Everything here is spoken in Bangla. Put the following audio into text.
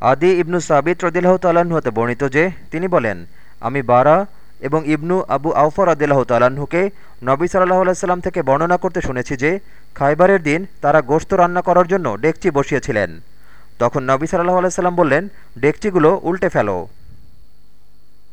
আদি ইবনু সাবিত রদিল্লাহ তাল্লাহ্ন হতে বর্ণিত যে, তিনি বলেন, আমি বারা এবং ইবনু আবু আউফর আদিল্লাহ তাল্লাহ্নকে নবী সাল্লাহ আলাইসাল্লাম থেকে বর্ণনা করতে শুনেছি যে, খাইবারের দিন তারা গোস্ত রান্না করার জন্য ডেকচি বসিয়েছিলেন। তখন নবী সাল্লাহ আলাইসাল্লাম বললেন, ডেকচিগুলো উল্টে ফেলো।